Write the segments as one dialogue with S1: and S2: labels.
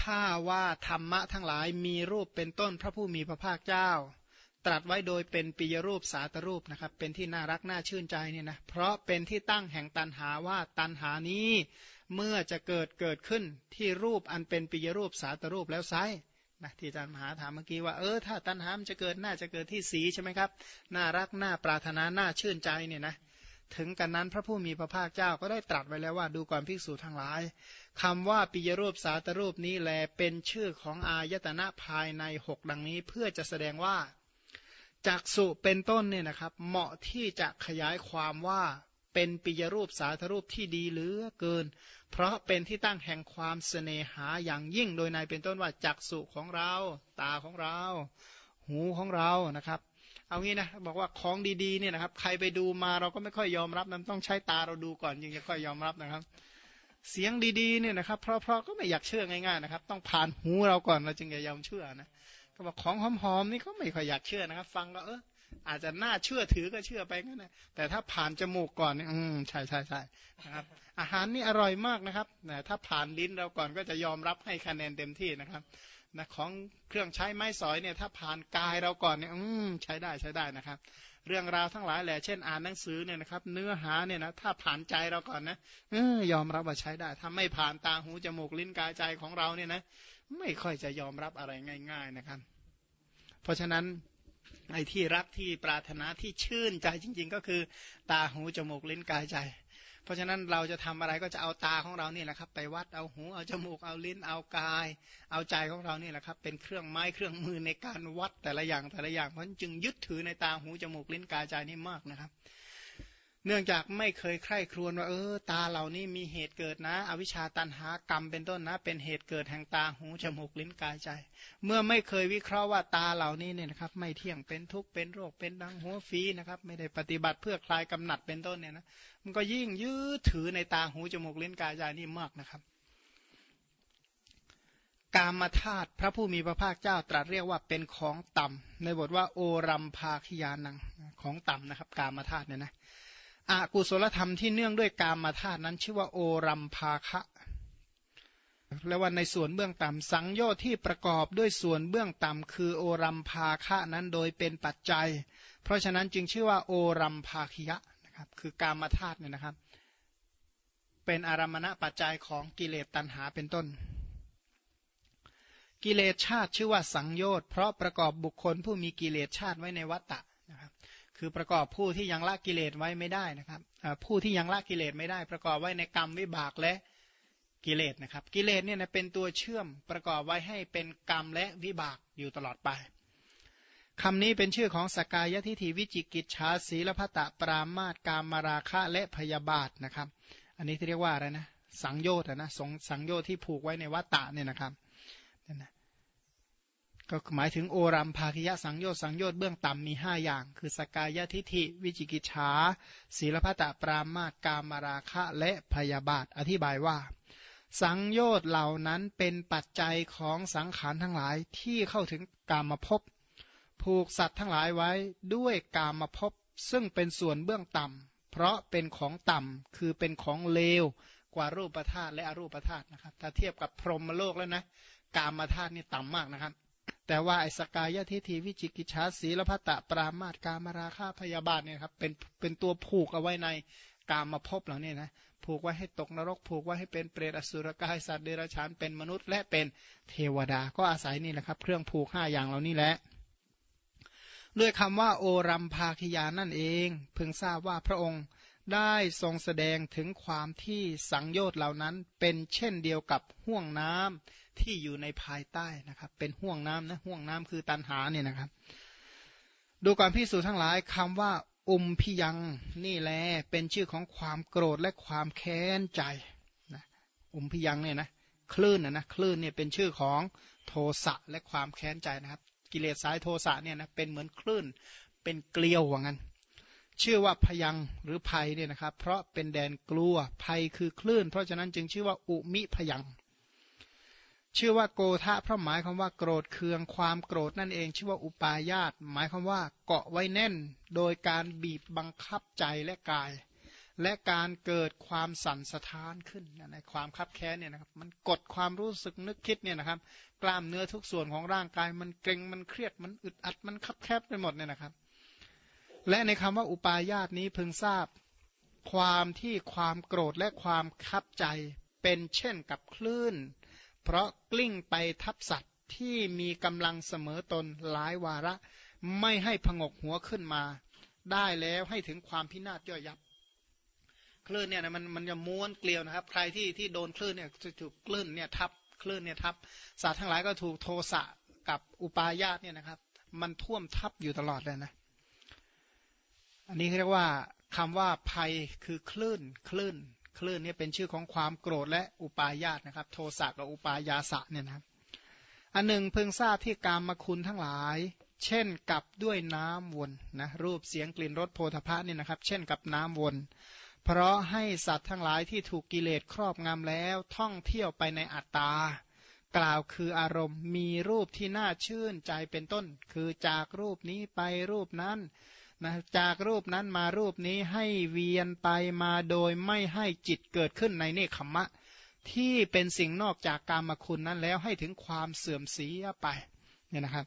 S1: ถ้าว่าธรรมะทั้งหลายมีรูปเป็นต้นพระผู้มีพระภาคเจ้า ตรัสไว้โดยเป็นปิยรูปสาตรูปนะครับ เป็นที่น่ารักน่าชื่นใจเนี่ยนะเพราะเป็นที่ตั้งแห่งตันหาว่าตันหานี้เมื่อจะเกิดเกิดขึ้นที่รูปอันเป็นปิยรูปสาตรูปแล้วไซนะที่อาจารย์มหาถามเมื่อกี้ว่าเออถ้าตัณหามจะเกิดน่าจะเกิดที่สีใช่ไหมครับน่ารักน่าปรารถนาน่าชื่นใจเนี่ยนะ ถึงกันนั้นพระผู้มีพระภาคเจ้าก็ได้ตรัสไว้แล้วว่าดูก่อนภิกษุทั้งหลายคำว่าปิยรูปสาตรูปนี้แลเป็นชื่อของอายตนะภายในหกดังนี้เพื่อจะแสดงว่าจากสุเป็นต้นเนี่ยนะครับ เหมาะที่จะขยายความว่าเป็นปิยรูปสาธรูปที่ดีเหลือเกิน เพราะเป็นที่ตั้งแห่งความเสน่หาอย่างยิ่งโดยในเป็นต้นว่าจักสุของเรา ตาของเรา หูของเรานะครับ เอางี้นะบอกว่าของดีๆเนี่ยนะครับ ใครไปดูมาเราก็ไม่ค่อยยอมรับนั้นต้องใช้ตาเราดูก่อนจึงจะค่อยยอมรับนะครับ เสียงดีๆเนี่ยนะครับ เพราะๆก็ไม่อยากเชื่อง่ายๆนะครับ ต้องผ่านหูเราก่อนเราจึงจะยอมเชื่อนะก็บอกของหอมๆนี่ก็ไม่ค่อยอยากเชื่อนะครับ ฟังก็เอออาจจะน่าเชื่อถือก็เชื่อไปงั้นนะแต่ถ้าผ่านจมูกก่อนเนี่ยอืมใช่ใช่ใช่นะครับ อาหารนี่อร่อยมากนะครับแต่ถ้าผ่านลิ้นเราก่อนก็จะยอมรับให้คะแนนเต็มที่นะครับ นะของเครื่องใช้ไม้สอยเนี่ยถ้าผ่านกายเราก่อนเนี่ยอืมใช้ได้ใช้ได้นะครับ เรื่องราวทั้งหลายแหละเช่นอ่านหนังสือเนี่ยนะครับ เนื้อหาเนี่ยนะถ้าผ่านใจเราก่อนนะเออยอมรับว่าใช้ได้ ถ้าไม่ผ่านตาหูจมูกลิ้นกายใจของเราเนี่ยนะ ไม่ค่อยจะยอมรับอะไรง่าย ๆนะครับ เพราะฉะนั้นไอ้ที่รักที่ปรารถนาที่ชื่นใจจริง ๆ ก็คือ ตาหูจมูกลิ้นกายใจ เพราะฉะนั้นเราจะทำอะไรก็จะเอาตาของเรานี่แหละครับ ไปวัดเอาหูเอาจมูกเอาลิ้นเอากาย เอาใจของเรานี่แหละครับ เป็นเครื่องไม้เครื่องมือในการวัดแต่ละอย่างแต่ละอย่างเพราะจึงยึดถือในตาหูจมูกลิ้นกายใจนี่มากนะครับ เนื่องจากไม่เคยใคร่ครวญว่าเออตาเหล่านี้มีเหตุเกิดนะ อวิชชาตันหากรรมเป็นต้นนะ เป็นเหตุเกิดแห่งตาหูจมูกลิ้นกายใจ เมื่อไม่เคยวิเคราะห์ว่าตาเหล่านี้เนี่ยนะครับ ไม่เที่ยงเป็นทุกข์เป็นโรคเป็นดังหัวฟีนะครับ ไม่ได้ปฏิบัติเพื่อคลายกำหนัดเป็นต้นเนี่ยนะมันก็ยิ่งยื้อถือในตาหูจมูกลิ้นกายใจนี่มากนะครับ กามธาตุพระผู้มีพระภาคเจ้าตรัสเรียกว่าเป็นของต่ำในบทว่าโอรัมภาคยานังของต่ำนะครับ กามธาตุเนี่ยนะ อากุศลธรรมที่เนื่องด้วยกามมาธาตุนั้นชื่อว่าโอรัมภาคะ และว่าในส่วนเบื้องต่ำสังโยชน์ที่ประกอบด้วยส่วนเบื้องต่ำคือโอรัมภาคะนั้นโดยเป็นปัจจัย เพราะฉะนั้นจึงชื่อว่าโอรัมภาคิยะนะครับคือกามมาธาตุเนี่ยนะครับ เป็นอารมณะปัจจัยของกิเลสตัณหาเป็นต้น กิเลสชาติชื่อว่าสังโยชน์เพราะประกอบบุคคลผู้มีกิเลสชาติไว้ในวัตตะ คือประกอบผู้ที่ยังละกิเลสไว้ไม่ได้นะครับผู้ที่ยังละกิเลสไม่ได้ ประกอบไว้ในกรรมวิบากและกิเลสนะครับ กิเลสเนี่ยนะเป็นตัวเชื่อมประกอบไว้ให้เป็นกรรมและวิบากอยู่ตลอดไปคำนี้เป็นชื่อของสกายทิฏฐิวิจิกิจชาศีลพัตะปรามาตกามมาราคะและพยาบาทนะครับ อันนี้ที่เรียกว่าอะไรนะสังโยชน์นะสงสังโยชน์ที่ผูกไว้ในวัตตะเนี่ยนะครับ ก็หมายถึงโอรัมภาคิยะสังโยชน์สังโยชน์เบื้องต่ำมีห้าอย่าง คือสกายทิฐิ วิจิกิจฉาศีลพัตะปรามาตกามาราคะและพยาบาท อธิบายว่า สังโยชน์เหล่านั้นเป็นปัจจัยของสังขารทั้งหลายที่เข้าถึงกามภพผูกสัตว์ทั้งหลายไว้ด้วยกามภพซึ่งเป็นส่วนเบื้องต่ำเพราะเป็นของต่ำคือเป็นของเลวกว่ารูปธาตุและอรูปธาตุนะครับ ถ้าเทียบกับพรหมโลกแล้วนะกามธาตุนี่ต่ำมากนะครับ แต่ว่าไอ้สกายทิฏฐิวิจิกิจฉาสีลพัตตปรามาตกามราคาพยาบาทเนี่ยครับเป็นเป็นตัวผูกเอาไว้ในกามมาพบเหล่านี้นะผูกไว้ให้ตกนรก ผูกไว้ให้เป็นเปรตอสุรกายสัตว์เดรัจฉานเป็นมนุษย์ และเป็นเทวดาก็อาศัยนี่แหละครับ เครื่องผูกห้าอย่างเหล่านี้แหละด้วยคำว่าโอรัมภาคิยานั่นเองเพิ่งทราบว่าพระองค์ ได้ทรงแสดงถึงความที่สังโยชน์เหล่านั้น เป็นเช่นเดียวกับห่วงน้ำที่อยู่ในภายใต้นะครับ เป็นห่วงน้ำนะห่วงน้ำคือตันหาเนี่ยนะครับ ดูก่อนพิสูจน์ทั้งหลายคำว่า อุมพิยังนี่แหละเป็นชื่อของความโกรธและความแค้นใจนะอุมพิยังเนี่ยนะคลื่นนะนะคลื่นเนี่ยเป็นชื่อของโทสะและความแค้นใจนะครับ กิเลสสายโทสะเนี่ยนะเป็นเหมือนคลื่นเป็นเกลียวว่างั้น ชื่อว่าพยังหรือภัยเนี่ยนะครับ เพราะเป็นแดนกลัวภัยคือคลื่น เพราะฉะนั้นจึงชื่อว่าอุมิพยัง ชื่อว่าโกทะเพราะหมายคำว่าโกรธเคืองความโกรธนั่นเอง ชื่อว่าอุปาญาตหมายคำว่าเกาะไว้แน่น โดยการบีบบังคับใจและกาย และการเกิดความสั่นสะท้านขึ้นในความคับแค้นเนี่ยนะครับ มันกดความรู้สึกนึกคิดเนี่ยนะครับ กล้ามเนื้อทุกส่วนของร่างกายมันเกร็งมันเครียดมันอึดอัดมันคับแคบไปหมดเนี่ยนะครับ และในคำว่าอุปาญาตนี้พึงทราบ ความที่ความโกรธและความคับใจเป็นเช่นกับคลื่น เพราะกลิ้งไปทับสัตว์ที่มีกำลังเสมอตนหลายวาระ ไม่ให้พงกหัวขึ้นมา ได้แล้วให้ถึงความพินาศย่อยยับ คลื่นเนี่ยนะมันมันจะม้วนเกลียวนะครับ ใครที่ที่โดนคลื่นเนี่ยจะถูกคลื่นเนี่ยทับคลื่นเนี่ยทับสัตว์ทั้งหลายก็ถูกโทสะกับอุปาญาตเนี่ยนะครับ มันท่วมทับอยู่ตลอดเลยนะ อันนี้เรียกว่าคำว่าภัยคือคลื่นคลื่น คลื่นนี่เป็นชื่อของความโกรธและอุปาญาตนะครับ โทสะกับอุปายาสะเนี่ยนะครับอันหนึ่งเพิ่งทราบที่กามมาคุณทั้งหลาย เช่นกับด้วยน้ำวนนะรูปเสียงกลิ่นรสโพธพะเนี่ยนะครับ เช่นกับน้ำวน เพราะให้สัตว์ทั้งหลายที่ถูกกิเลสครอบงำแล้วท่องเที่ยวไปในอัตตากล่าวคืออารมณ์มีรูปที่น่าชื่นใจเป็นต้น คือจากรูปนี้ไปรูปนั้น นะจากรูปนั้นมารูปนี้ให้เวียนไปมาโดยไม่ให้จิตเกิดขึ้นในเนคขมมะ ที่เป็นสิ่งนอกจากกามคุณนั้นแล้วให้ถึงความเสื่อมเสียไปเนี่ยนะครับ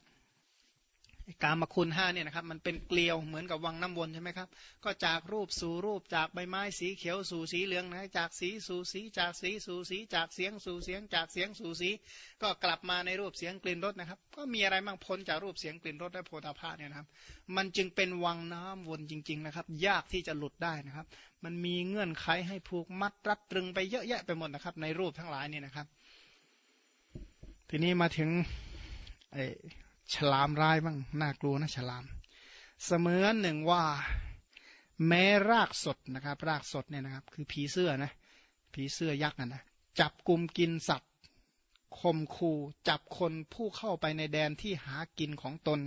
S1: กามคุณห้าเนี่ยนะครับมันเป็นเกลียวเหมือนกับวังน้ำวนใช่ไหมครับ ก็จากรูปสู่รูปจากใบไม้สีเขียวสู่สีเหลืองนะจากสีสู่สีจากสีสู่สี จากเสียงสู่เสียง จากเสียงสู่สี ก็กลับมาในรูปเสียงกลิ่นรสนะครับ ก็มีอะไรบ้างพ้นจากรูปเสียงกลิ่นรสและโพธาภาเนี่ยนะครับ มันจึงเป็นวังน้ำวนจริง ๆนะครับ ยากที่จะหลุดได้นะครับ มันมีเงื่อนไขให้ผูกมัดรัดตรึงไปเยอะแยะไปหมดนะครับ ในรูปทั้งหลายนี่นะครับ ทีนี้มาถึงไอ ฉลามร้ายบ้างน่ากลัวนะฉลาม เสมือนหนึ่งว่าแม้รากสดนะครับ รากสดเนี่ยนะครับ คือผีเสื้อนะผีเสื้อยักษ์นะจับกลุ่มกินสัตว์คมคูจับคนผู้เข้าไปในแดนที่หากินของตน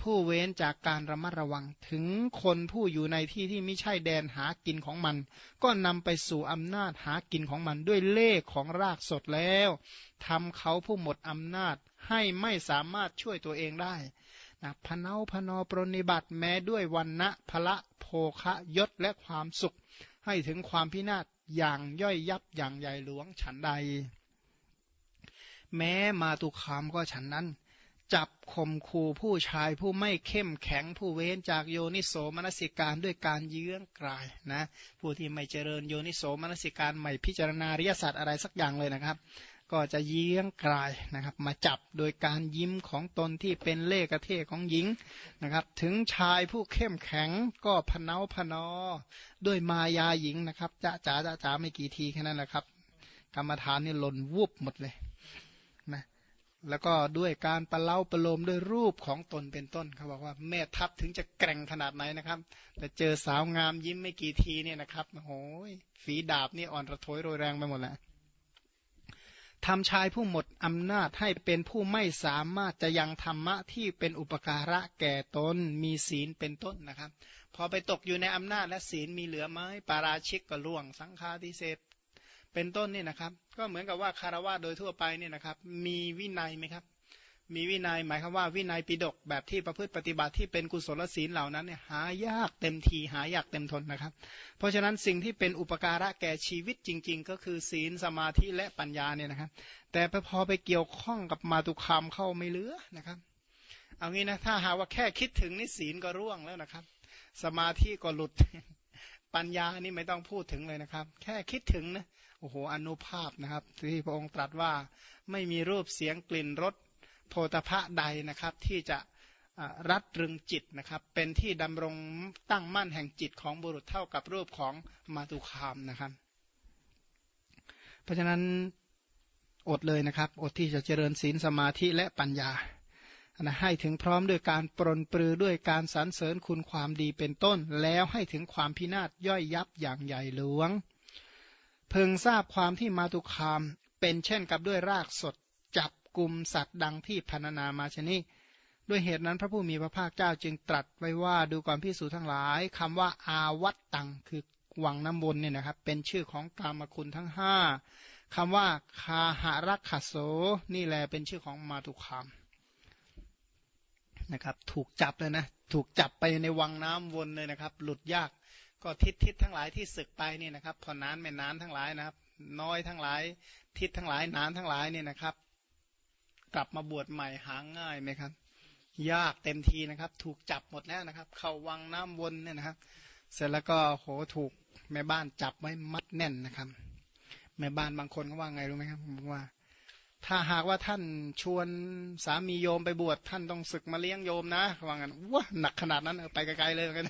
S1: ผู้เว้นจากการระมัดระวังถึงคนผู้อยู่ในที่ที่ไม่ใช่แดนหากินของมัน ก็นำไปสู่อำนาจหากินของมันด้วยเล่ของรากสดแล้วทำเขาผู้หมดอำนาจ ให้ไม่สามารถช่วยตัวเองได้นะพเนาพนอปรนิบัติแม้ด้วยวันณะพละโภคะยศและความสุข ให้ถึงความพินาศอย่างย่อยยับอย่างใหญ่หลวงฉันใด แม้มาตุคามก็ฉันนั้น จับข่มขู่ผู้ชายผู้ไม่เข้มแข็งผู้เว้นจากโยนิโสมนสิการด้วยการเยื้องกลายนะผู้ที่ไม่เจริญโยนิโสมนสิการไม่พิจารณาริยสัต์อะไรสักอย่างเลยนะครับ ก็จะเยี้ยงกลายนะครับ มาจับโดยการยิ้มของตนที่เป็นเล่กระเทของหญิงนะครับ ถึงชายผู้เข้มแข็งก็พเนาพนอ ด้วยมายาหญิงนะครับจะจ๋าจะจ๋าไม่กี่ทีแค่นั้นแหละครับ กรรมฐานนี่หล่นวุบหมดเลยนะแล้วก็ด้วยการประเล่าประโลมด้วยรูปของตนเป็นต้นเขาบอกว่าแม่ทัพถึงจะแกร่งขนาดไหนนะครับ แต่เจอสาวงามยิ้มไม่กี่ทีเนี่ยนะครับโอ้ยฝีดาบนี่อ่อนระทวยโรยแรงไปหมดแล้ว ทำชายผู้หมดอำนาจให้เป็นผู้ไม่สามารถจะยังธรรมะที่เป็นอุปการะแก่ตนมีศีลเป็นต้นนะครับ พอไปตกอยู่ในอำนาจและศีลมีเหลือไหมปาราชิกก็ล่วง สังฆาทิเศษเป็นต้นนี่นะครับ ก็เหมือนกับว่าคารวะโดยทั่วไปเนี่ยนะครับ มีวินัยไหมครับ มีวินัยหมายความว่าวินัยปิดกแบบที่ประพฤติปฏิบัติที่เป็นกุศลศีลเหล่านั้นเนี่ยหายากเต็มทีหายากเต็มทนนะครับ เพราะฉะนั้นสิ่งที่เป็นอุปการะแก่ชีวิตจริง ๆ ก็คือศีลสมาธิและปัญญาเนี่ยนะครับ แต่พอไปเกี่ยวข้องกับมาตุคามเข้าไม่เหลือนะครับ เอางี้นะถ้าหาว่าแค่คิดถึงนี่ศีลก็ร่วงแล้วนะครับ สมาธิก็หลุด ปัญญานี่ไม่ต้องพูดถึงเลยนะครับ แค่คิดถึงนะโอ้โหอนุภาพนะครับ ที่พระองค์ตรัสว่าไม่มีรูปเสียงกลิ่นรส โพธพะใดนะครับที่จะรัดรึงจิตนะครับ เป็นที่ดำรงตั้งมั่นแห่งจิตของบุรุษเท่ากับรูปของมาตุคามนะครับ เพราะฉะนั้นอดเลยนะครับ อดที่จะเจริญศีลสมาธิและปัญญานะให้ถึงพร้อมด้วยการปรนปรือด้วยการสรรเสริญคุณความดีเป็นต้น แล้วให้ถึงความพินาศย่อยยับอย่างใหญ่หลวง เพึงทราบความที่มาตุคามเป็นเช่นกับด้วยรากสดจับ กลุ่มสัตว์ดังที่พรรณนามาชนิด้วยเหตุนั้นพระผู้มีพระภาคเจ้าจึงตรัสไว้ว่าดูก่อนพิสูจทั้งหลายคำว่าอาวัตตังคือวังน้ำบนเนี่ยนะครับ เป็นชื่อของกามคุณทั้งห้าคำว่าคาหารักขโสนี่แหละเป็นชื่อของมาตุคามนะครับ ถูกจับเลยนะถูกจับไปในวังน้ำวนเลยนะครับ หลุดยากก็ทิศทิศทั้งหลายที่ศึกไปนี่นะครับพอนานไม่นานทั้งหลายนะครับ น้อยทั้งหลาย ทิศทั้งหลายนานทั้งหลายเนี่ยนะครับ กลับมาบวชใหม่หาง่ายไหมครับ ยากเต็มทีนะครับ ถูกจับหมดแล้วนะครับ เข้าวังน้ำวนเนี่ยนะครับ เสร็จแล้วก็โหถูกแม่บ้านจับไว้มัดแน่นนะครับ แม่บ้านบางคนก็ว่าไงรู้ไหมครับบอกว่า ถ้าหากว่าท่านชวนสามีโยมไปบวชท่านต้องศึกมาเลี้ยงโยมนะว่างั้นว้าหนักขนาดนั้นไปไกลๆเลยกัน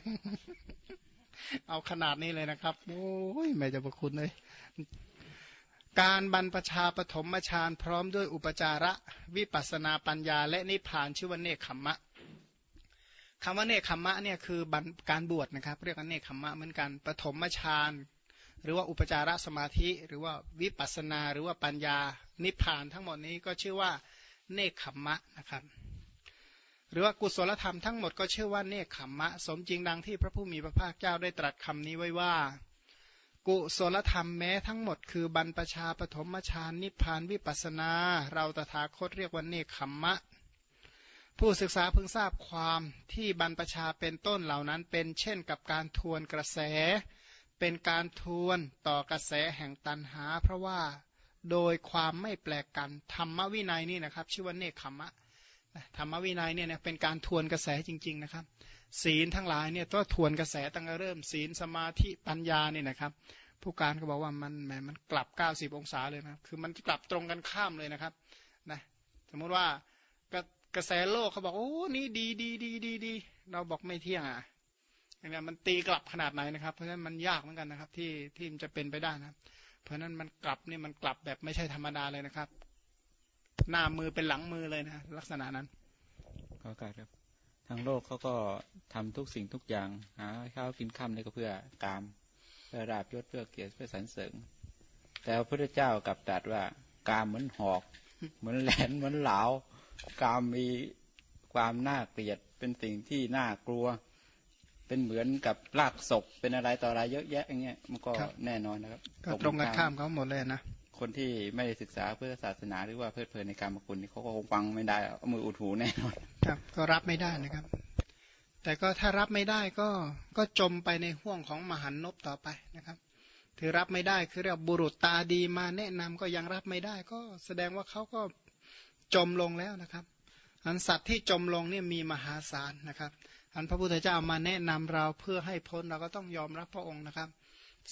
S1: เอาขนาดนี้เลยนะครับ โอ้ยไม่จะประคุณเลย การบรรพชาปฐมฌานพร้อมด้วยอุปจาระวิปัสนาปัญญา และนิพพานชื่อว่าเนคขมมะคำว่าเนคขมมะเนี่ยคือการบวชนะครับ เรียกว่าเนคขมมะเหมือนกันปฐมฌานหรือว่าอุปจารสมาธิ หรือว่าวิปัสนา หรือว่าปัญญานิพพานทั้งหมดนี้ก็ชื่อว่าเนคขมมะนะครับ หรือว่ากุศลธรรมทั้งหมดก็ชื่อว่าเนคขมมะ สมจริงดังที่พระผู้มีพระภาคเจ้าได้ตรัสคำนี้ไว้ว่า กุศลธรรมแม้ทั้งหมดคือบรรพชาปฐมฌานนิพพานวิปัสนา เราตถาคตเรียกว่าเนคขมมะ ผู้ศึกษาเพิ่งทราบความที่บรรพชาเป็นต้นเหล่านั้นเป็นเช่นกับการทวนกระแส เป็นการทวนต่อกระแสแห่งตันหา เพราะว่าโดยความไม่แปลกกันธรรมวินัยนี่นะครับ ชื่อว่าเนคขมมะธรรมวินัยเนี่ยเป็นการทวนกระแสจริง ๆนะครับ ศีลทั้งหลายเนี่ยต้องทวนกระแสตั้งแต่เริ่มศีลสมาธิปัญญาเนี่ยนะครับ ผู้การก็บอกว่ามันแหมมันกลับ 90 องศาเลยนะคือมันกลับตรงกันข้ามเลยนะครับนะสมมุติว่ากระกระแสโลกเขาบอกโอ้นี่ดีดีดีดีดีเราบอกไม่เที่ยงอะอย่างนี้มันตีกลับขนาดไหนนะครับ เพราะฉะนั้นมันยากเหมือนกันนะครับ ที่ที่มันจะเป็นไปได้นะครับเพราะฉะนั้นมันกลับนี่มันกลับแบบไม่ใช่ธรรมดาเลยนะครับ หน้ามือเป็นหลังมือเลยนะลักษณะนั้น
S2: ขอการครับ ทางโลกเขาก็ทำทุกสิ่งทุกอย่างหาข้าวกินข้ามนี่ก็เพื่อกามเพื่อราบยศเพื่อเกียรติเพื่อสรรเสริญแต่พระพุทธเจ้ากับตรัสว่ากามเหมือนหอก เหมือนแหลนเหมือนเหลากามมีความน่าเกลียดเป็นสิ่งที่น่ากลัว เป็นเหมือนกับลากศพเป็นอะไรต่ออะไรเยอะแยะอย่างเงี้ยมันก็แน่นอนนะครับ
S1: ก็ตรงกันข้ามเขาหมดเลยนะ
S2: คนที่ไม่ได้ศึกษาเพื่อศาสนาหรือว่าเพลิดเพลินในการมคุณนี่เขาก็คงฟังไม่ได้เอามืออุดหูแน่นอน
S1: ครับ ก็รับไม่ได้นะครับ แต่ก็ถ้ารับไม่ได้ก็ก็จมไปในห่วงของมหันนบต่อไปนะครับถือรับไม่ได้คือเรียกบุรุษตาดีมาแนะนำก็ยังรับไม่ได้ ก็แสดงว่าเขาก็จมลงแล้วนะครับอันสัตว์ที่จมลงเนี่ยมีมหาศาลนะครับ อันพระพุทธเจ้ามาแนะนำเราเพื่อให้พ้นเราก็ต้องยอมรับพระองค์นะครับ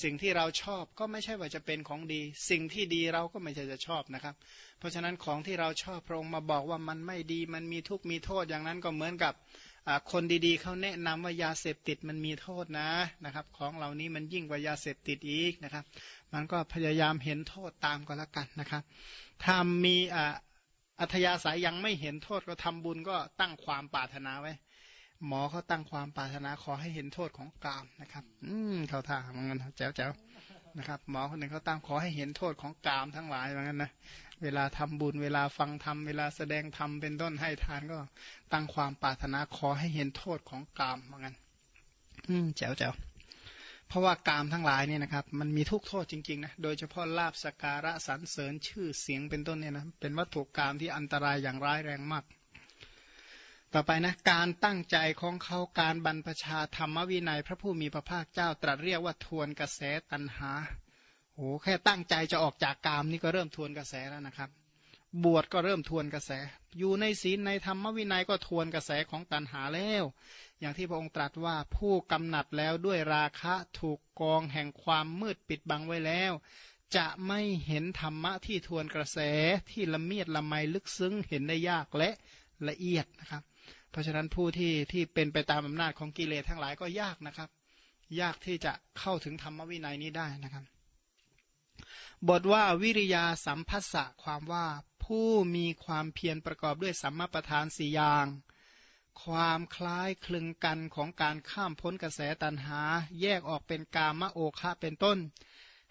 S1: สิ่งที่เราชอบก็ไม่ใช่ว่าจะเป็นของดี สิ่งที่ดีเราก็ไม่ใช่จะชอบนะครับ เพราะฉะนั้นของที่เราชอบพระองค์มาบอกว่ามันไม่ดี มันมีทุกข์มีโทษอย่างนั้นก็เหมือนกับคนดีๆเขาแนะนำว่ายาเสพติดมันมีโทษนะนะครับ ของเหล่านี้มันยิ่งกว่ายาเสพติดอีกนะครับ มันก็พยายามเห็นโทษตามก็แล้วกันนะครับ ถ้ามีอัธยาศัยยังไม่เห็นโทษก็ทำบุญก็ตั้งความปรารถนาไว้ หมอเขาตั้งความปรารถนาขอให้เห็นโทษของกามนะครับ อืมเขาท่าเหมือนกันแจ๋วแจ๋วนะครับ หมอคนหนึ่งเขาตั้งขอให้เห็นโทษของกามทั้งหลายเหมือนกันนะเวลาทำบุญเวลาฟังธรรมเวลาแสดงธรรมเป็นต้นให้ทานก็ตั้งความปรารถนาขอให้เห็นโทษของกามเหมือนกันอืมแจ๋วแจ๋วเพราะว่ากามทั้งหลายเนี่ยนะครับ มันมีทุกโทษจริงๆนะโดยเฉพาะลาบสการะสรรเสริญชื่อเสียงเป็นต้นเนี่ยนะเป็นวัตถุกรรมที่อันตรายอย่างร้ายแรงมาก ต่อไปนะการตั้งใจของเขาการบรรพชาธรรมวินัย พระผู้มีพระภาคเจ้าตรัสเรียกว่าทวนกระแสตันหาโอ้แค่ตั้งใจจะออกจากกามนี่ก็เริ่มทวนกระแสแล้วนะครับ บวชก็เริ่มทวนกระแส อยู่ในศีลในธรรมวินัยก็ทวนกระแสของตันหาแล้ว อย่างที่พระองค์ตรัสว่าผู้กำหนัดแล้วด้วยราคะถูกกองแห่งความมืดปิดบังไว้แล้ว จะไม่เห็นธรรมะที่ทวนกระแสที่ละเมียดละไมลึกซึ้งเห็นได้ยากและ ละเอียดนะครับ เพราะฉะนั้นผู้ที่ที่เป็นไปตามอำนาจของกิเลสทั้งหลายก็ยากนะครับ ยากที่จะเข้าถึงธรรมวินัยนี้ได้นะครับ บทว่าวิริยาสัมพัสสะความว่าผู้มีความเพียรประกอบด้วยสัมมาประธานสี่อย่าง ความคล้ายคลึงกันของการข้ามพ้นกระแสตันหา แยกออกเป็นกามโอคะเป็นต้น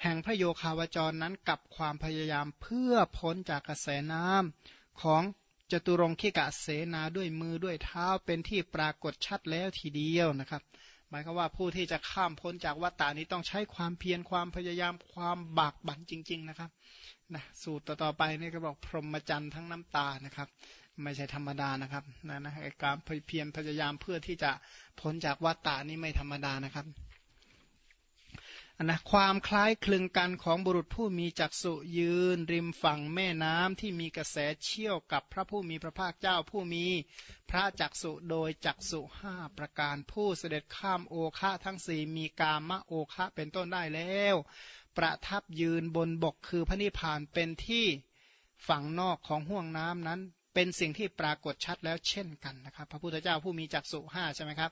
S1: แห่งพระโยคาวจรนั้นกับความพยายามเพื่อพ้นจากกระแสน้ำของ จตุรงคิกะเสนาด้วยมือด้วยเท้าเป็นที่ปรากฏชัดแล้วทีเดียวนะครับ หมายความว่าผู้ที่จะข้ามพ้นจากวัฏฏานี้ต้องใช้ความเพียรความพยายามความบากบั่นจริง ๆนะครับนะสูตรต่อไปนี่ก็บอกพรหมจรรย์ทั้งน้ำตานะครับ ไม่ใช่ธรรมดานะครับนะนะการเพียรพยายามเพื่อที่จะพ้นจากวัฏฏานี้ไม่ธรรมดานะครับ นนะความคล้ายคลึงกันของบุรุษผู้มีจักษุยืน ริมฝั่งแม่น้ำที่มีกระแสเชี่ยวกับพระผู้มีพระภาคเจ้าผู้มีพระจักษุโดยจักษุห้าประการผู้เสด็จข้ามโอคะทั้งสี่มีกามะโอคะเป็นต้นได้แล้ว ประทับยืนบนบกคือพระนิพพานเป็นที่ฝั่งนอกของห่วงน้ำนั้นเป็นสิ่งที่ปรากฏชัดแล้วเช่นกันนะครับ พระพุทธเจ้าผู้มีจักษุห้าใช่ไหมครับ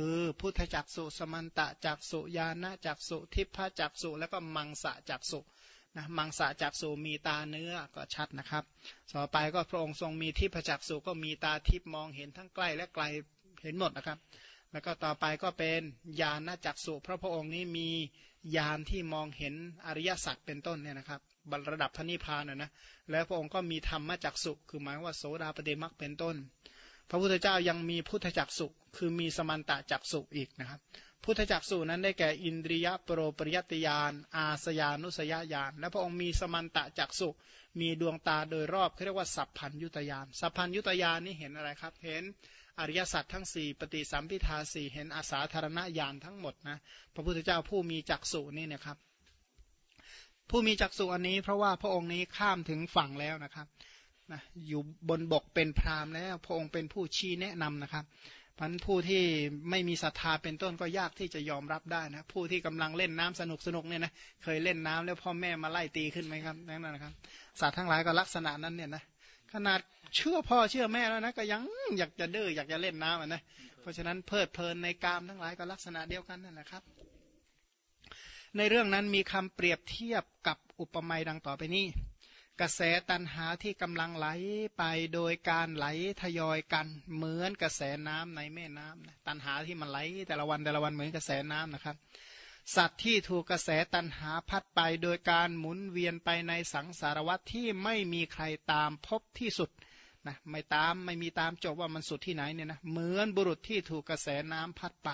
S1: คือพุทธจักสุสมันตะจักสุญาณจักสุทิพจักสุแล้วก็มังสะจักสุนะมังสะจักสุมีตาเนื้อก็ชัดนะครับ ต่อไปก็พระองค์ทรงมีทิพจักสุก็มีตาทิพมองเห็นทั้งใกล้และไกลเห็นหมดนะครับ แล้วก็ต่อไปก็เป็นญาณจักสุพระพระองค์นี้มีญาณที่มองเห็นอริยสัจเป็นต้นเนี่ยนะครับบระดับพระนิพพานนะนะแล้วพระองค์ก็มีธรรมจักสุคือหมายว่าโสดาปเดมักเป็นต้น พระพุทธเจ้ายังมีพุทธจักสุคือมีสมันตะจักสุอีกนะครับ พุทธจักสุนั้นได้แก่อินทรียโปรปริยติยาน อาสยานุสยญาณและพระองค์มีสมันตะจักสุมีดวงตาโดยรอบเขาเรียกว่าสัพพัญยุตยานสัพพัญยุตยานนี่เห็นอะไรครับเห็นอริยสัจทั้ง 4 ปฏิสัมพิทาสี่เห็นอาสาธารณญาณทั้งหมดนะพระพุทธเจ้าผู้มีจักสุนี่นะครับผู้มีจักสุอันนี้เพราะว่าพระองค์นี้ข้ามถึงฝั่งแล้วนะครับ นะอยู่บนบกเป็นพรามแล้วพระองค์เป็นผู้ชี้แนะนำนะครับพันผู้ที่ไม่มีศรัทธาเป็นต้นก็ยากที่จะยอมรับได้นะผู้ที่กำลังเล่นน้ำสนุกสนุกเนี่ยนะเคยเล่นน้ำแล้วพ่อแม่มาไล่ตีขึ้นไหมครับนั่นนะครับสัตว์ทั้งหลายก็ลักษณะนั้นเนี่ยนะขนาดเชื่อพ่อเชื่อแม่แล้วนะก็ยังอยากจะดื้ออยากจะเล่นน้ำนะเพราะฉะนั้นเพลิดเพลินในกามทั้งหลายก็ลักษณะเดียวกันนั่นแหละครับ ในเรื่องนั้นมีคำเปรียบเทียบกับอุปมาดังต่อไปนี้ กระแสตันหาที่กำลังไหลไปโดยการไหลทยอยกันเหมือนกระแสน้ำในแม่น้ำตันหาที่มันไหลแต่ละวันแต่ละวันเหมือนกระแสน้ำนะครับ สัตว์ที่ถูกกระแสตันหาพัดไปโดยการหมุนเวียนไปในสังสารวัฏที่ไม่มีใครตามพบที่สุดนะไม่ตามไม่มีตามจบว่ามันสุดที่ไหนเนี่ยนะเหมือนบุรุษที่ถูกกระแสน้ำพัดไป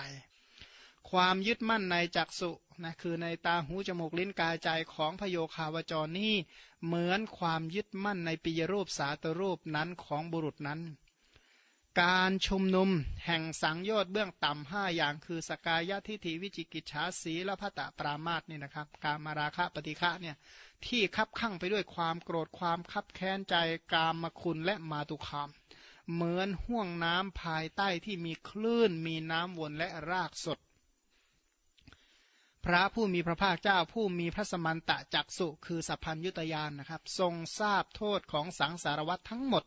S1: ความยึดมั่นในจักสุนะคือในตาหูจมูกลิ้นกายใจของพโยคาวจรนี่เหมือนความยึดมั่นในปิยรูปสาตรูปนั้นของบุรุษนั้น การชุมนุมแห่งสังโยชน์เบื้องต่ำห้าอย่างคือสกายะทิฏฐิวิจิกิจฉาสีและพัตตปรามาสนี่นะครับ การมาราคะปฏิฆะเนี่ยที่คับข้างไปด้วยความโกรธความคับแค้นใจกามมคุณและมาตุคามเหมือนห่วงน้ำภายใต้ที่มีคลื่นมีน้ำวนและรากสด พระผู้มีพระภาคเจ้าผู้มีพระสมันตะจักสุคือสัพพัญยุตยานนะครับ ทรงทราบโทษของสังสารวัตทั้งหมด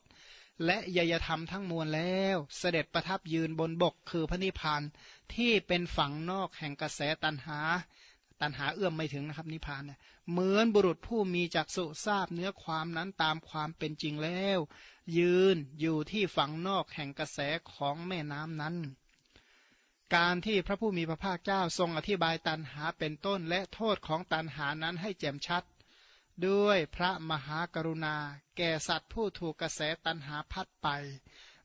S1: และยยธรรมทั้งมวลแล้ว เสด็จประทับยืนบนบกคือพระนิพพานที่เป็นฝั่งนอกแห่งกระแสตันหา ตันหาเอื้อมไม่ถึงนะครับนิพพานเนี่ยเหมือนบุรุษผู้มีจักสุทราบเนื้อความนั้นตามความเป็นจริงแล้ว ยืนอยู่ที่ฝั่งนอกแห่งกระแสของแม่น้ำนั้น การที่พระผู้มีพระภาคเจ้าทรงอธิบายตันหาเป็นต้นและโทษของตันหานั้นให้แจ่มชัด ด้วยพระมหากรุณา แก่สัตว์ผู้ถูกกระแสตันหาพัดไป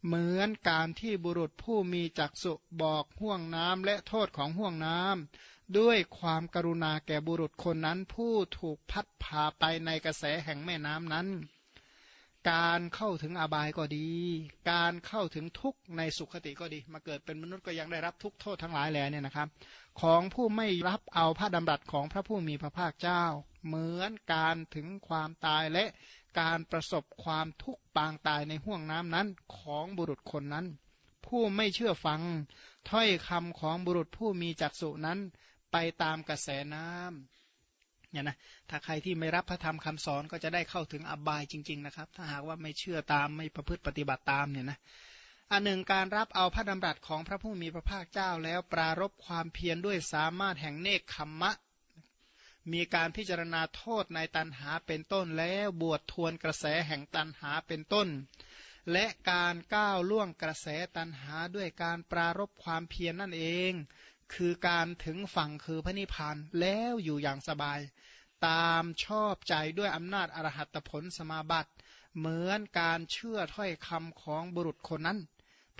S1: เหมือนการที่บุรุษผู้มีจักษุบอกห่วงน้ำและโทษของห่วงน้ำด้วยความกรุณาแก่บุรุษคนนั้นผู้ถูกพัดพาไปในกระแสแห่งแม่น้ำนั้น การเข้าถึงอบายก็ดี การเข้าถึงทุกข์ในสุขติก็ดี มาเกิดเป็นมนุษย์ก็ยังได้รับทุกโทษทั้งหลายแหล่เนี่ยนะครับ ของผู้ไม่รับเอาพระดำรัสของพระผู้มีพระภาคเจ้า เหมือนการถึงความตายและการประสบความทุกข์ปางตายในห่วงน้ำนั้นของบุรุษคนนั้น ผู้ไม่เชื่อฟังถ้อยคำของบุรุษผู้มีจักษุนั้น ไปตามกระแสน้ำ เนี่ยนะถ้าใครที่ไม่รับพระธรรมคำสอนก็จะได้เข้าถึงอบายจริง ๆ นะครับ ถ้าหากว่าไม่เชื่อตามไม่ประพฤติปฏิบัติตามเนี่ยนะอันหนึ่งการรับเอาพระดำรัสของพระผู้มีพระภาคเจ้าแล้วปรารบความเพียรด้วยสามารถแห่งเนคขมมะ มีการพิจารณาโทษในตันหาเป็นต้นแล้วบวชทวนกระแสแห่งตันหาเป็นต้น และการก้าวล่วงกระแสตันหาด้วยการปรารบความเพียรนนั่นเอง คือการถึงฝั่งคือพระนิพพานแล้วอยู่อย่างสบาย ตามชอบใจด้วยอำนาจอรหัตผลสมาบัติ เหมือนการเชื่อถ้อยคำของบุรุษคนนั้น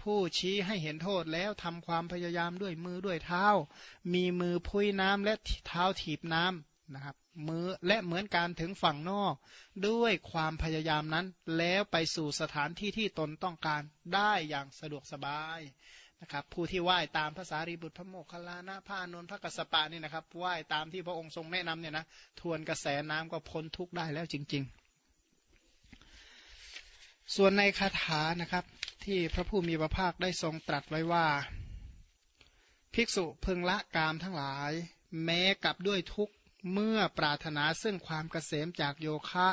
S1: ผู้ชี้ให้เห็นโทษแล้วทำความพยายามด้วยมือด้วยเท้า มีมือพุ้ยน้ำและเท้าถีบน้ำนะครับ มือและเหมือนการถึงฝั่งนอก ด้วยความพยายามนั้น แล้วไปสู่สถานที่ที่ตนต้องการได้อย่างสะดวกสบายนะครับผู้ที่ไหว้ตามภาษารีบุตรพระโมคคัลลานะพระนนท์พระกัสสปะนี่นะครับไหว้ตามที่พระองค์ทรงแนะนำเนี่ยนะทวนกระแสน้ำก็พ้นทุกข์ได้แล้วจริง ๆ ส่วนในคาถานะครับที่พระผู้มีพระภาคได้ทรงตรัสไว้ว่า ภิกษุพึงละกามทั้งหลาย แม้กับด้วยทุกข์ เมื่อปรารถนาซึ่งความเกษมจากโยคะ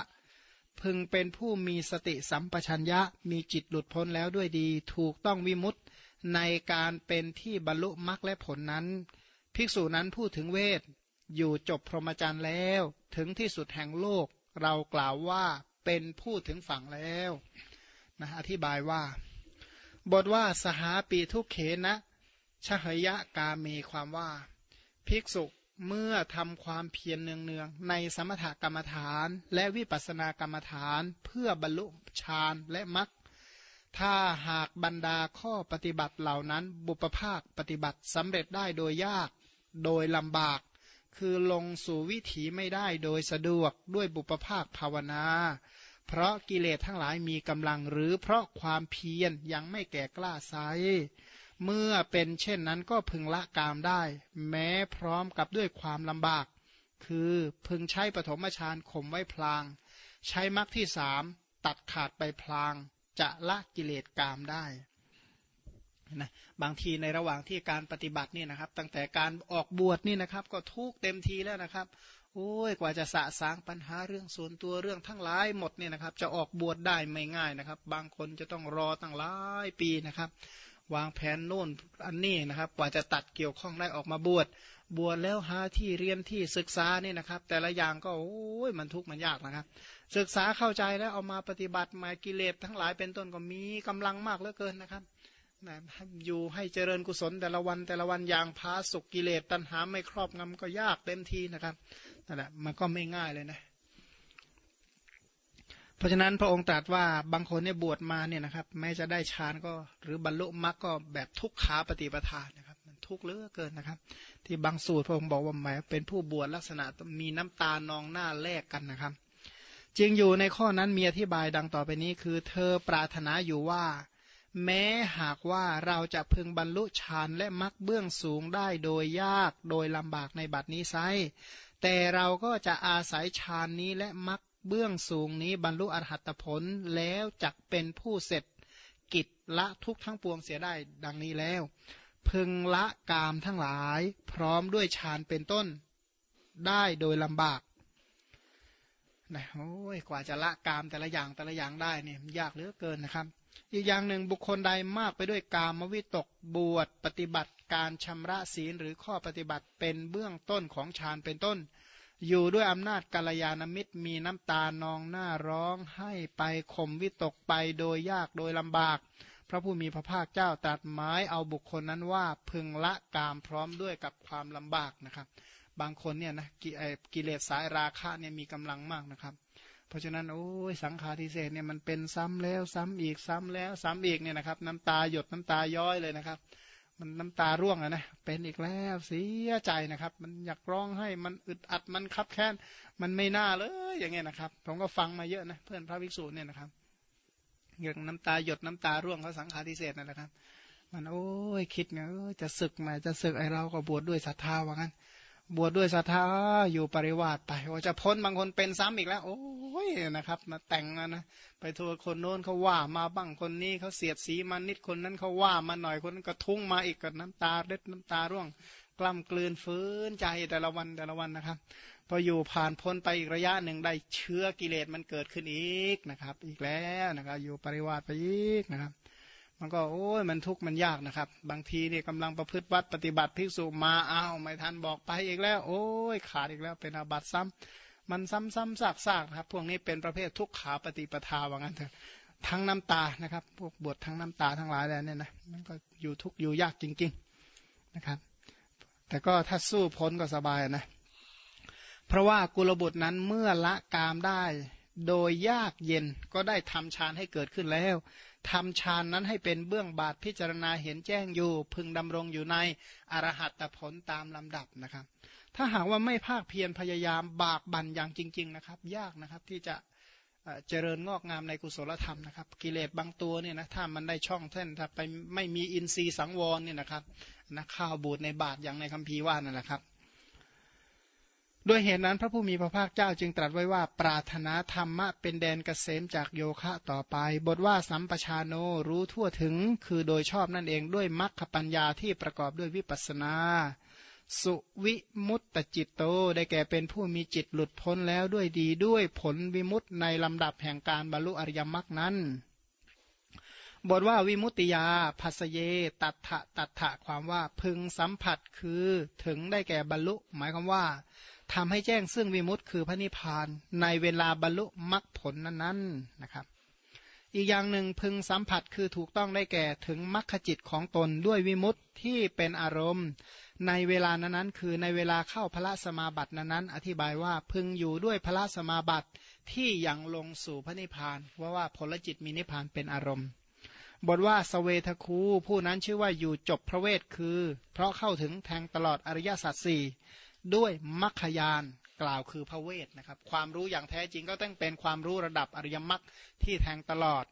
S1: พึงเป็นผู้มีสติสัมปชัญญะมีจิตหลุดพ้นแล้วด้วยดี ถูกต้องวิมุตตในการเป็นที่บรรลุมรรคและผลนั้น ภิกษุนั้นพูดถึงเวท อยู่จบพรหมจรรย์แล้ว ถึงที่สุดแห่งโลก เรากล่าวว่าเป็นผู้ถึงฝั่งแล้วนะอธิบายว่า บทว่าสหาปีทุกเขนะชหยะกาเมความว่า ภิกษุ เมื่อทำความเพียรเนืองๆในสมถกรรมฐาน และวิปัสสนากรรมฐาน เพื่อบรรลุฌานและมรรคถ้าหากบรรดาข้อปฏิบัติเหล่านั้น บุปภาคปฏิบัติสำเร็จได้โดยยาก โดยลำบาก คือลงสู่วิถีไม่ได้โดยสะดวกด้วยบุปภาคภาวนา เพราะกิเลสทั้งหลายมีกำลังหรือเพราะความเพียรยังไม่แก่กล้าไซ เมื่อเป็นเช่นนั้นก็พึงละกามได้ แม้พร้อมกับด้วยความลำบาก คือพึงใช้ปฐมฌานข่มไว้พลาง ใช้มรรคที่สามตัดขาดไปพลาง จะละกิเลสกามได้นะบางทีในระหว่างที่การปฏิบัตินี่นะครับ ตั้งแต่การออกบวชนี่นะครับ ก็ทุกเต็มทีแล้วนะครับโอ้ยกว่าจะสะสางปัญหาเรื่องส่วนตัวเรื่องทั้งหลายหมดเนี่ยนะครับ จะออกบวชได้ไม่ง่ายนะครับ บางคนจะต้องรอตั้งหลายปีนะครับ วางแผนโน่นอันนี้นะครับกว่าจะตัดเกี่ยวข้องได้ออกมาบวชบวชแล้วหาที่เรียนที่ศึกษานี่นะครับ แต่ละอย่างก็โอ้ยมันทุกข์มันยากนะครับ ศึกษาเข้าใจแล้วเอามาปฏิบัติมากิเลสทั้งหลายเป็นต้นก็มีกำลังมากเหลือเกินนะครับนะอยู่ให้เจริญกุศลแต่ละวันแต่ละวันอย่างพาสุกกิเลสตัณหาไม่ครอบงำก็ยากเต็มทีนะครับนั่นแหละมันก็ไม่ง่ายเลยนะ พราะฉะนั้นพระองค์ตรัสว่าบางคนเนี่ยบวชมาเนี่ยนะครับ แม้จะได้ฌานก็หรือบรรลุมรรคก็แบบทุกขาปฏิปทานนะครับ มันทุกข์เหลือเกินนะครับ ที่บางสูตรพระองค์บอกว่าหมายเป็นผู้บวชลักษณะมีน้ำตานองหน้าแลกกันนะครับจริงอยู่ในข้อนั้นมีอธิบายดังต่อไปนี้คือ เธอปรารถนาอยู่ว่า แม้หากว่าเราจะพึงบรรลุฌานและมรรคเบื้องสูงได้โดยยากโดยลำบากในบัดนี้ไซแต่เราก็จะอาศัยฌานนี้และมรรค เบื้องสูงนี้บรรลุอรหัตผลแล้วจักเป็นผู้เสร็จกิจละทุกทั้งปวงเสียได้ดังนี้แล้ว พึงละกามทั้งหลาย พร้อมด้วยฌานเป็นต้นได้โดยลำบากนะโอ้ยกว่าจะละกามแต่ละอย่างแต่ละอย่างได้เนี่ยยากเหลือเกินนะครับ อีกอย่างหนึ่งบุคคลใดมากไปด้วยกามวิตกบวชปฏิบัติการชำระศีลหรือข้อปฏิบัติเป็นเบื้องต้นของฌานเป็นต้น อยู่ด้วยอำนาจกัลยาณมิตรมีน้ำตานองหน้าร้องให้ไปข่มวิตกไปโดยยากโดยลำบาก พระผู้มีพระภาคเจ้าตัดไม้เอาบุคคลนั้นว่าพึงละกามพร้อมด้วยกับความลำบากนะครับ บางคนเนี่ยนะกิเลสสายราคะเนี่ยมีกำลังมากนะครับ เพราะฉะนั้นโอ้ยสังขารทิเศษเนี่ยมันเป็นซ้ำแล้วซ้ำอีกซ้ำแล้วซ้ำอีกเนี่ยนะครับ น้ำตาหยดน้ำตาย้อยเลยนะครับ มันน้ำตาร่วงอะนะเป็นอีกแล้วเสียใจนะครับ มันอยากร้องให้มันอึดอัดมันคับแค้นมันไม่น่าเลยอย่างเงี้ยนะครับ ผมก็ฟังมาเยอะนะเพื่อนพระภิกษุเนี่ยนะครับอย่างน้ำตาหยดน้ำตาร่วงเขาสังขารทิเศษนั่นแหละครับ มันโอ้ยคิดไงจะศึกมาจะศึกไอเราก็บวชดด้วยศรัทธาว่างั้น บวชดด้วยศรัทธาอยู่ปริวาสไปว่าจะพ้นบางคนเป็นซ้ำอีกแล้ว โอ้ยนะครับมาแต่งนะไปทัวคนโน้นเขาว่ามาบ้างคนนี้เขาเสียดสีมานิดคนนั้นเขาว่ามาหน่อยคนนั้นก็ทุ่งมาอีกกับน้ำตาเล็ดน้ำตาร่วง กล้ำกลืนฟื้นใจแต่ละวันแต่ละวันนะครับ พออยู่ผ่านพ้นไปอีกระยะหนึ่งได้เชื้อกิเลสมันเกิดขึ้นอีกนะครับ อีกแล้วนะครับ อยู่ปริวาสไปอีกนะครับ มันก็โอ้ยมันทุกข์มันยากนะครับ บางทีเนี่ยกำลังประพฤติวัดปฏิบัติภิกษุมาอ้าวไม่ทันบอกไปอีกแล้ว โอ้ยขาดอีกแล้วเป็นอาบัตซ้ำมันซ้ำซ้ำซากซากครับ พวกนี้เป็นประเภททุกขาปฏิปทาว่างั้นเถอะทั้งน้ำตานะครับ พวกบวชทั้งน้ำตาทั้งหลายแล้วเนี่ยนะมันก็อยู่ทุกอยู่ยากจริง ๆนะครับ แต่ก็ถ้าสู้พ้นก็สบายนะ เพราะว่ากุลบุตรนั้นเมื่อละกามได้ โดยยากเย็นก็ได้ทำฌานให้เกิดขึ้นแล้วทำฌานนั้นให้เป็นเบื้องบาทพิจารณาเห็นแจ้งอยู่ พึงดำรงอยู่ในอรหัตผลตามลำดับนะครับ ถ้าหากว่าไม่ภาคเพียรพยายามบากบั่นอย่างจริง ๆนะครับ ยากนะครับที่จะเจริญงอกงามในกุศลธรรมนะครับ กิเลสบางตัวเนี่ยนะถ้ามันได้ช่องเท่นถ้าไปไม่มีอินทรีย์สังวรเนี่ยนะครับนะข้าวบูดในบาทอย่างในคัมภีร์ว่านั่นแหละครับ ด้วยเหตุนั้นพระผู้มีพระภาคเจ้าจึงตรัสไว้ว่าปรารถนาธรรมะเป็นแดนเกษมจากโยคะต่อไป บทว่าสัมปชาโนรู้ทั่วถึง คือโดยชอบนั่นเองด้วยมรรคปัญญาที่ประกอบด้วยวิปัสนา สุวิมุตตจิตโตได้แก่เป็นผู้มีจิตหลุดพ้นแล้วด้วยดีด้วยผลวิมุตในลำดับแห่งการบรรลุอริยมรรคนั้น บทว่าวิมุตติยาภัสเย ตัทธะตัทธะความว่าพึงสัมผัสคือถึงได้แก่บรรลุ หมายความว่า ทำให้แจ้งซึ่งวิมุตต์คือพระนิพพานในเวลาบรรลุมรรคผลนั้นๆนะครับ อีกอย่างหนึ่งพึงสัมผัสคือถูกต้องได้แก่ถึงมรรคจิตของตนด้วยวิมุตต์ที่เป็นอารมณ์ ในเวลานั้นๆ คือในเวลาเข้าพระสมาบัตินั้นๆ อธิบายว่าพึงอยู่ด้วยพระสมาบัติที่ยังลงสู่พระนิพพานว่าว่าผลจิตมีนิพพานเป็นอารมณ์บทว่าสเวทคูผู้นั้นชื่อว่าอยู่จบพระเวทคือ เพราะเข้าถึงแทงตลอดอริยสัจสี่ ด้วยมัคคยานกล่าวคือพระเวทนะครับ ความรู้อย่างแท้จริงก็ต้องเป็นความรู้ระดับอริยมรรคที่แทงตลอด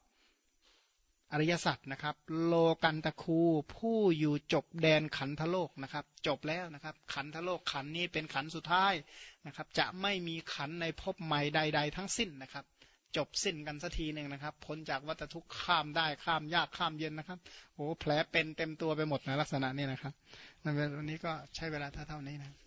S1: อริยสัจนะครับ โลกันตะคูผู้อยู่จบแดนขันธโลกนะครับ จบแล้วนะครับ ขันธโลกขันนี้เป็นขันสุดท้ายนะครับ จะไม่มีขันในภพใหม่ใด ๆ ทั้งสิ้นนะครับ จบสิ้นกันสักทีหนึ่งนะครับ พ้นจากวัฏทุกข์ข้ามได้ข้ามยากข้ามเย็นนะครับโอ้แผลเป็นเต็มตัวไปหมดนะลักษณะนี้นะครับในวันนี้ก็ใช้เวลาเท่านี้นะ